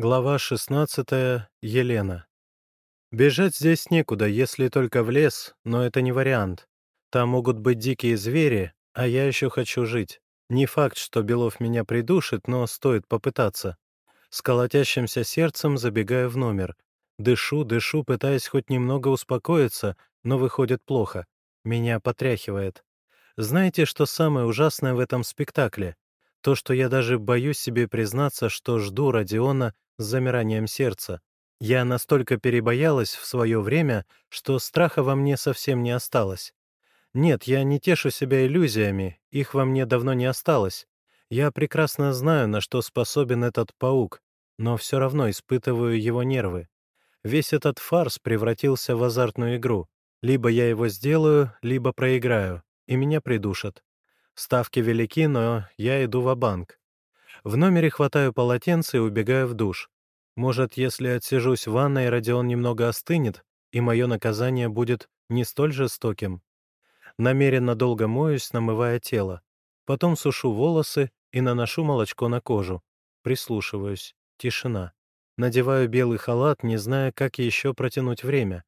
Глава 16. Елена. Бежать здесь некуда, если только в лес, но это не вариант. Там могут быть дикие звери, а я еще хочу жить. Не факт, что Белов меня придушит, но стоит попытаться. С колотящимся сердцем забегаю в номер. Дышу, дышу, пытаясь хоть немного успокоиться, но выходит плохо. Меня потряхивает. Знаете, что самое ужасное в этом спектакле? То, что я даже боюсь себе признаться, что жду Родиона с замиранием сердца. Я настолько перебоялась в свое время, что страха во мне совсем не осталось. Нет, я не тешу себя иллюзиями, их во мне давно не осталось. Я прекрасно знаю, на что способен этот паук, но все равно испытываю его нервы. Весь этот фарс превратился в азартную игру. Либо я его сделаю, либо проиграю и меня придушат. Ставки велики, но я иду в банк В номере хватаю полотенце и убегаю в душ. Может, если отсижусь в ванной, Родион немного остынет, и мое наказание будет не столь жестоким. Намеренно долго моюсь, намывая тело. Потом сушу волосы и наношу молочко на кожу. Прислушиваюсь. Тишина. Надеваю белый халат, не зная, как еще протянуть время.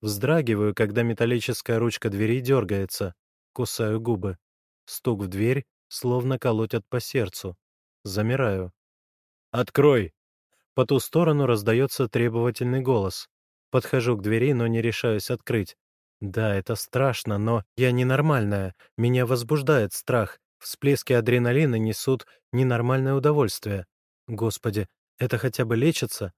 Вздрагиваю, когда металлическая ручка двери дергается. Кусаю губы. Стук в дверь, словно колотят по сердцу. Замираю. «Открой!» По ту сторону раздается требовательный голос. Подхожу к двери, но не решаюсь открыть. Да, это страшно, но я ненормальная. Меня возбуждает страх. Всплески адреналина несут ненормальное удовольствие. Господи, это хотя бы лечится?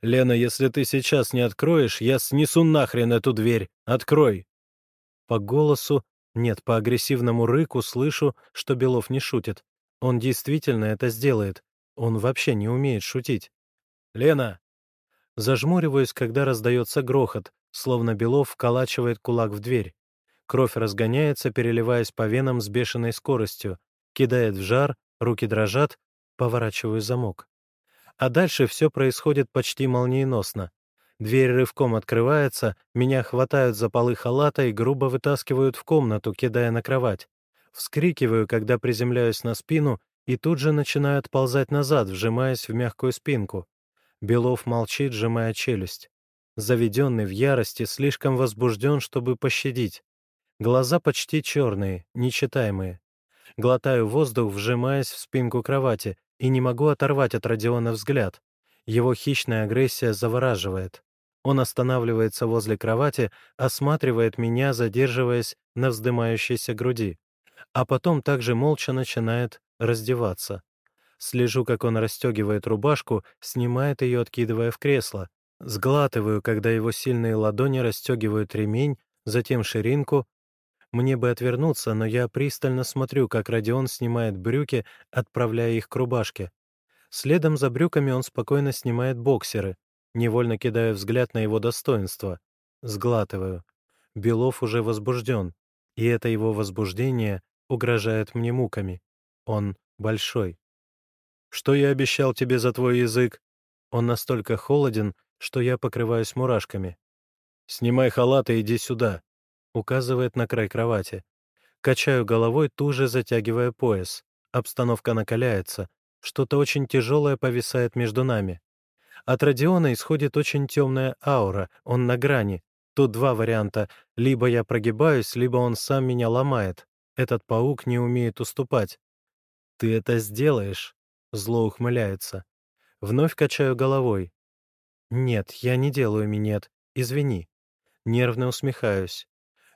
«Лена, если ты сейчас не откроешь, я снесу нахрен эту дверь. Открой!» По голосу нет, по агрессивному рыку слышу, что Белов не шутит. Он действительно это сделает. Он вообще не умеет шутить. «Лена!» Зажмуриваюсь, когда раздается грохот, словно Белов вколачивает кулак в дверь. Кровь разгоняется, переливаясь по венам с бешеной скоростью, кидает в жар, руки дрожат, поворачиваю замок. А дальше все происходит почти молниеносно. Дверь рывком открывается, меня хватают за полы халата и грубо вытаскивают в комнату, кидая на кровать. Вскрикиваю, когда приземляюсь на спину, и тут же начинаю отползать назад, вжимаясь в мягкую спинку. Белов молчит, сжимая челюсть. Заведенный в ярости, слишком возбужден, чтобы пощадить. Глаза почти черные, нечитаемые. Глотаю воздух, вжимаясь в спинку кровати, и не могу оторвать от Родиона взгляд. Его хищная агрессия завораживает. Он останавливается возле кровати, осматривает меня, задерживаясь на вздымающейся груди. А потом также молча начинает раздеваться. Слежу, как он расстегивает рубашку, снимает ее, откидывая в кресло. Сглатываю, когда его сильные ладони расстегивают ремень, затем ширинку. Мне бы отвернуться, но я пристально смотрю, как Родион снимает брюки, отправляя их к рубашке. Следом за брюками он спокойно снимает боксеры, Невольно кидаю взгляд на его достоинство. Сглатываю. Белов уже возбужден, и это его возбуждение угрожает мне муками. Он большой. «Что я обещал тебе за твой язык?» Он настолько холоден, что я покрываюсь мурашками. «Снимай халат и иди сюда», — указывает на край кровати. Качаю головой, туже затягивая пояс. Обстановка накаляется. Что-то очень тяжелое повисает между нами. От Родиона исходит очень темная аура, он на грани. Тут два варианта. Либо я прогибаюсь, либо он сам меня ломает. Этот паук не умеет уступать. «Ты это сделаешь?» — зло ухмыляется. Вновь качаю головой. «Нет, я не делаю минет. Извини». Нервно усмехаюсь.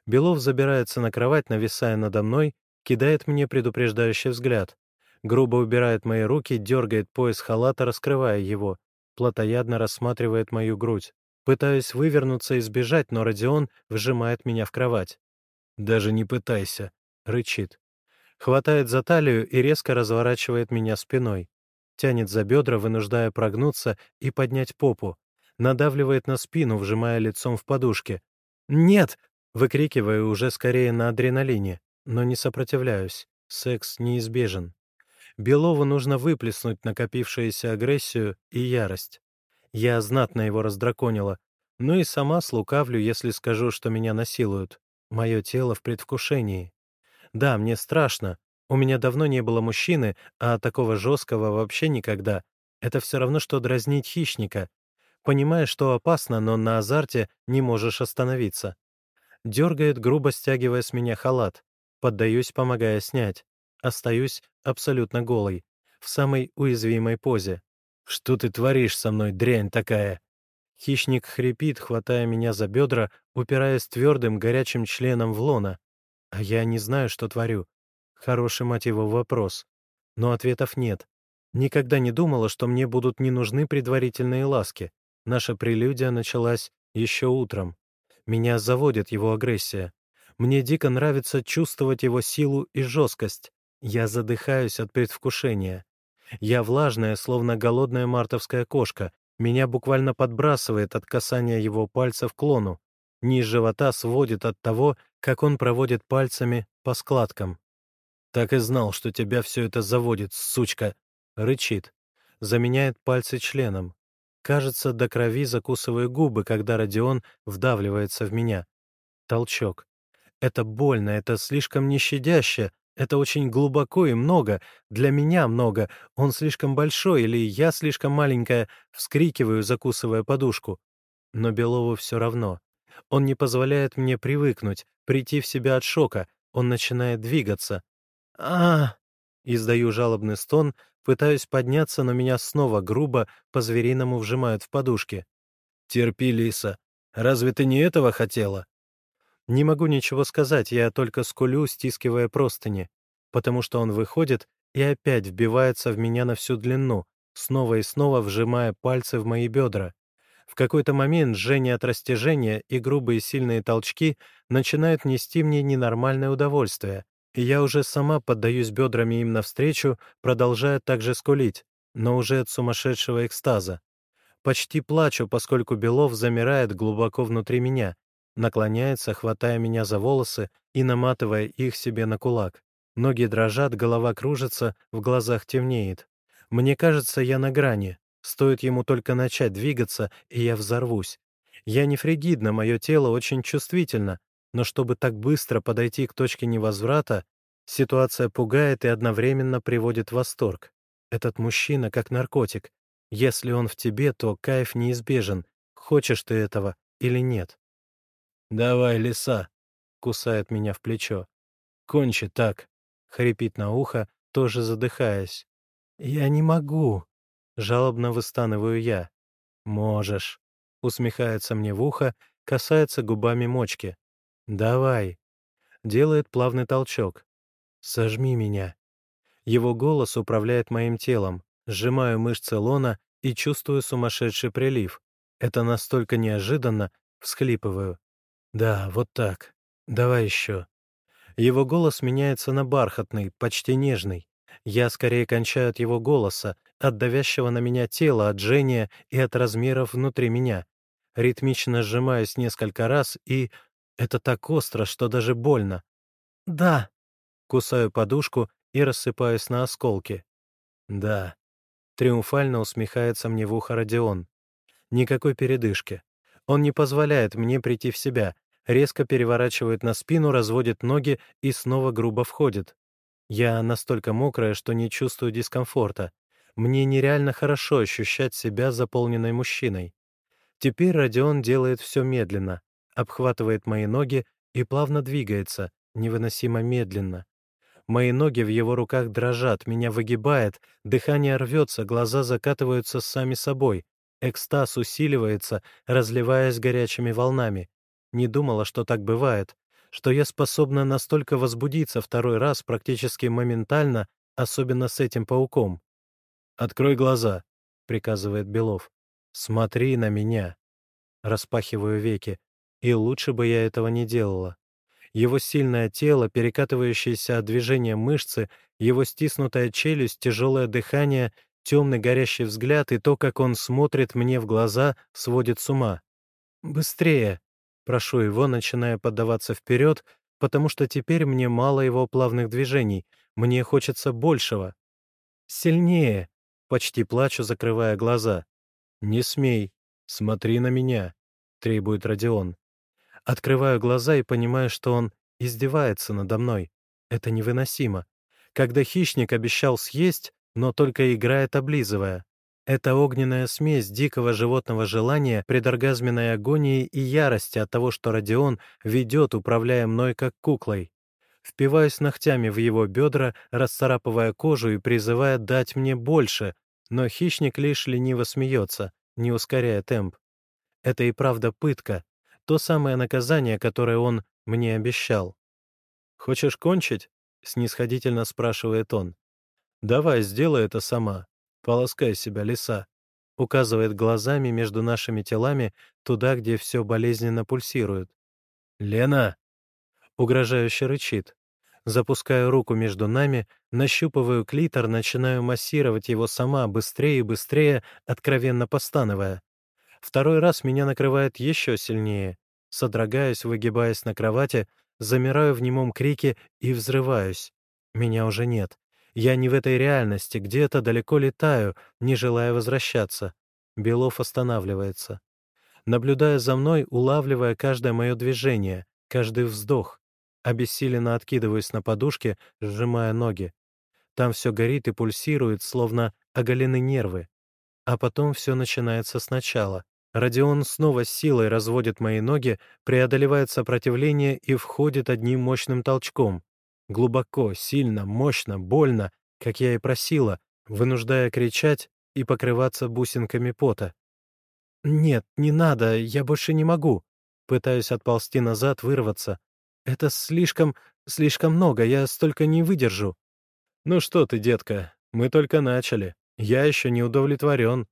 Белов забирается на кровать, нависая надо мной, кидает мне предупреждающий взгляд. Грубо убирает мои руки, дергает пояс халата, раскрывая его плотоядно рассматривает мою грудь. Пытаюсь вывернуться и сбежать, но Родион вжимает меня в кровать. «Даже не пытайся», — рычит. Хватает за талию и резко разворачивает меня спиной. Тянет за бедра, вынуждая прогнуться и поднять попу. Надавливает на спину, вжимая лицом в подушке. «Нет!» — выкрикиваю уже скорее на адреналине, но не сопротивляюсь. Секс неизбежен. Белову нужно выплеснуть накопившуюся агрессию и ярость. Я знатно его раздраконила, но и сама слукавлю, если скажу, что меня насилуют. Мое тело в предвкушении. Да, мне страшно. У меня давно не было мужчины, а такого жесткого вообще никогда. Это все равно, что дразнить хищника. Понимаешь, что опасно, но на азарте не можешь остановиться. Дергает, грубо стягивая с меня халат. Поддаюсь, помогая снять. Остаюсь абсолютно голой, в самой уязвимой позе. «Что ты творишь со мной, дрянь такая?» Хищник хрипит, хватая меня за бедра, упираясь твердым горячим членом в лона. А я не знаю, что творю. Хороший, мать его, вопрос. Но ответов нет. Никогда не думала, что мне будут не нужны предварительные ласки. Наша прелюдия началась еще утром. Меня заводит его агрессия. Мне дико нравится чувствовать его силу и жесткость. Я задыхаюсь от предвкушения. Я влажная, словно голодная мартовская кошка. Меня буквально подбрасывает от касания его пальцев к лону. Низ живота сводит от того, как он проводит пальцами по складкам. «Так и знал, что тебя все это заводит, сучка!» Рычит. Заменяет пальцы членом. Кажется, до крови закусываю губы, когда Родион вдавливается в меня. Толчок. Это больно, это слишком нещадяще, это очень глубоко и много, для меня много, он слишком большой или я слишком маленькая, вскрикиваю, закусывая подушку. Но Белову все равно. Он не позволяет мне привыкнуть, прийти в себя от шока, он начинает двигаться. а Издаю жалобный стон, пытаюсь подняться, но меня снова грубо по-звериному вжимают в подушки. «Терпи, Лиса. Разве ты не этого хотела?» Не могу ничего сказать, я только скулю, стискивая простыни, потому что он выходит и опять вбивается в меня на всю длину, снова и снова вжимая пальцы в мои бедра. В какой-то момент жжение от растяжения и грубые сильные толчки начинают нести мне ненормальное удовольствие, и я уже сама поддаюсь бедрами им навстречу, продолжая также скулить, но уже от сумасшедшего экстаза. Почти плачу, поскольку Белов замирает глубоко внутри меня, наклоняется, хватая меня за волосы и наматывая их себе на кулак. Ноги дрожат, голова кружится, в глазах темнеет. Мне кажется, я на грани. Стоит ему только начать двигаться, и я взорвусь. Я не фригидна, мое тело очень чувствительно, но чтобы так быстро подойти к точке невозврата, ситуация пугает и одновременно приводит в восторг. Этот мужчина как наркотик. Если он в тебе, то кайф неизбежен, хочешь ты этого или нет. «Давай, лиса!» — кусает меня в плечо. «Кончи так!» — хрипит на ухо, тоже задыхаясь. «Я не могу!» — жалобно выстанываю я. «Можешь!» — усмехается мне в ухо, касается губами мочки. «Давай!» Делает плавный толчок. «Сожми меня!» Его голос управляет моим телом. Сжимаю мышцы лона и чувствую сумасшедший прилив. Это настолько неожиданно, всхлипываю. «Да, вот так. Давай еще». Его голос меняется на бархатный, почти нежный. Я скорее кончаю от его голоса, от давящего на меня тела, от жжения и от размеров внутри меня. Ритмично сжимаюсь несколько раз и это так остро, что даже больно. «Да». Кусаю подушку и рассыпаюсь на осколки. «Да». Триумфально усмехается мне в ухо Родион. Никакой передышки. Он не позволяет мне прийти в себя, резко переворачивает на спину, разводит ноги и снова грубо входит. Я настолько мокрая, что не чувствую дискомфорта. Мне нереально хорошо ощущать себя заполненной мужчиной. Теперь Родион делает все медленно обхватывает мои ноги и плавно двигается, невыносимо медленно. Мои ноги в его руках дрожат, меня выгибает, дыхание рвется, глаза закатываются сами собой, экстаз усиливается, разливаясь горячими волнами. Не думала, что так бывает, что я способна настолько возбудиться второй раз практически моментально, особенно с этим пауком. «Открой глаза», — приказывает Белов. «Смотри на меня». Распахиваю веки. И лучше бы я этого не делала. Его сильное тело, перекатывающееся от движения мышцы, его стиснутая челюсть, тяжелое дыхание, темный горящий взгляд и то, как он смотрит мне в глаза, сводит с ума. «Быстрее!» — прошу его, начиная поддаваться вперед, потому что теперь мне мало его плавных движений, мне хочется большего. «Сильнее!» — почти плачу, закрывая глаза. «Не смей! Смотри на меня!» — требует Родион. Открываю глаза и понимаю, что он издевается надо мной. Это невыносимо. Когда хищник обещал съесть, но только играет, облизывая. Это огненная смесь дикого животного желания, предоргазменной агонии и ярости от того, что Родион ведет, управляя мной как куклой. Впиваюсь ногтями в его бедра, расцарапывая кожу и призывая дать мне больше, но хищник лишь лениво смеется, не ускоряя темп. Это и правда пытка, то самое наказание, которое он мне обещал. «Хочешь кончить?» — снисходительно спрашивает он. «Давай, сделай это сама. Полоскай себя, лиса», — указывает глазами между нашими телами туда, где все болезненно пульсирует. «Лена!» — угрожающе рычит. Запускаю руку между нами, нащупываю клитор, начинаю массировать его сама, быстрее и быстрее, откровенно постановая. Второй раз меня накрывает еще сильнее. Содрогаюсь, выгибаясь на кровати, замираю в немом крике и взрываюсь. Меня уже нет. Я не в этой реальности, где-то далеко летаю, не желая возвращаться. Белов останавливается. Наблюдая за мной, улавливая каждое мое движение, каждый вздох. Обессиленно откидываюсь на подушке, сжимая ноги. Там все горит и пульсирует, словно оголены нервы. А потом все начинается сначала. Родион снова силой разводит мои ноги, преодолевает сопротивление и входит одним мощным толчком. Глубоко, сильно, мощно, больно, как я и просила, вынуждая кричать и покрываться бусинками пота. «Нет, не надо, я больше не могу». Пытаюсь отползти назад, вырваться. «Это слишком, слишком много, я столько не выдержу». «Ну что ты, детка, мы только начали. Я еще не удовлетворен»,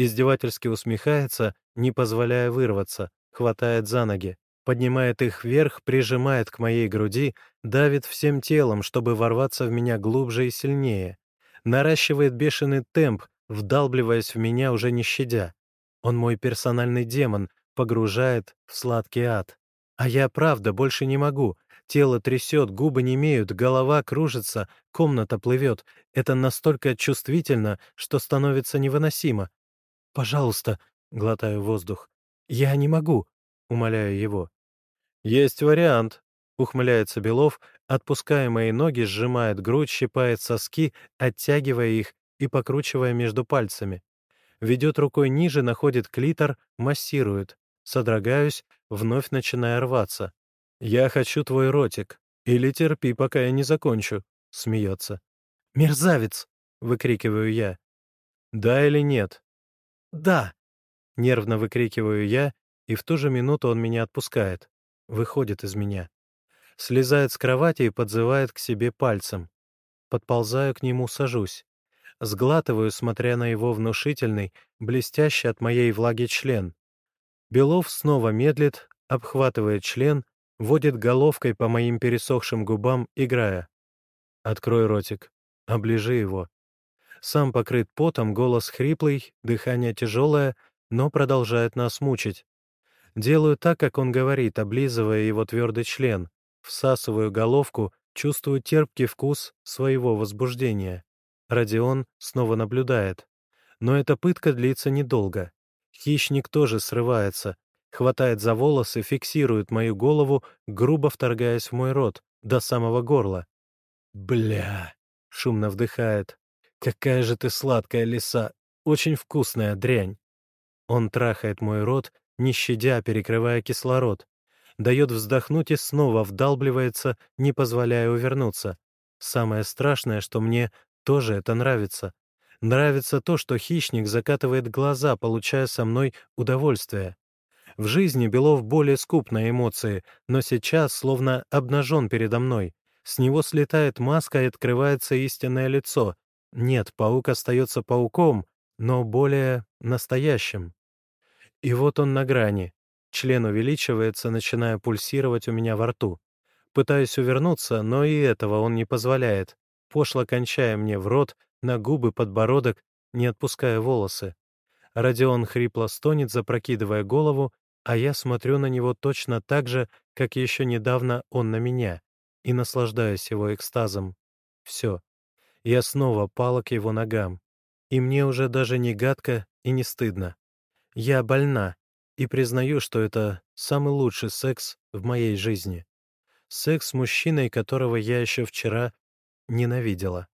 Издевательски усмехается, не позволяя вырваться, хватает за ноги, поднимает их вверх, прижимает к моей груди, давит всем телом, чтобы ворваться в меня глубже и сильнее. Наращивает бешеный темп, вдалбливаясь в меня, уже не щадя. Он мой персональный демон, погружает в сладкий ад. А я, правда, больше не могу. Тело трясет, губы не имеют, голова кружится, комната плывет. Это настолько чувствительно, что становится невыносимо. «Пожалуйста», — глотаю воздух. «Я не могу», — умоляю его. «Есть вариант», — ухмыляется Белов, отпуская мои ноги, сжимает грудь, щипает соски, оттягивая их и покручивая между пальцами. Ведет рукой ниже, находит клитор, массирует. Содрогаюсь, вновь начиная рваться. «Я хочу твой ротик. Или терпи, пока я не закончу», — смеется. «Мерзавец!» — выкрикиваю я. «Да или нет?» «Да!» — нервно выкрикиваю я, и в ту же минуту он меня отпускает. Выходит из меня. Слезает с кровати и подзывает к себе пальцем. Подползаю к нему, сажусь. Сглатываю, смотря на его внушительный, блестящий от моей влаги член. Белов снова медлит, обхватывает член, водит головкой по моим пересохшим губам, играя. «Открой ротик, оближи его, сам покрыт потом, голос хриплый, дыхание тяжелое, но продолжает нас мучить. Делаю так, как он говорит, облизывая его твердый член. Всасываю головку, чувствую терпкий вкус своего возбуждения. Родион снова наблюдает. Но эта пытка длится недолго. Хищник тоже срывается, хватает за волосы, фиксирует мою голову, грубо вторгаясь в мой рот, до самого горла. «Бля!» — шумно вдыхает. «Какая же ты сладкая лиса! Очень вкусная дрянь!» Он трахает мой рот, не щадя, перекрывая кислород. Дает вздохнуть и снова вдалбливается, не позволяя увернуться. Самое страшное, что мне тоже это нравится. Нравится то, что хищник закатывает глаза, получая со мной удовольствие. В жизни Белов более скуп на эмоции, но сейчас словно обнажен передо мной. С него слетает маска и открывается истинное лицо, нет, паук остается пауком, но более настоящим. И вот он на грани. Член увеличивается, начиная пульсировать у меня во рту. Пытаюсь увернуться, но и этого он не позволяет, пошло кончая мне в рот, на губы, подбородок, не отпуская волосы. Родион хрипло стонет, запрокидывая голову, а я смотрю на него точно так же, как еще недавно он на меня, и наслаждаюсь его экстазом. Все. Я снова пала к его ногам. И мне уже даже не гадко и не стыдно. Я больна и признаю, что это самый лучший секс в моей жизни. Секс с мужчиной, которого я еще вчера ненавидела.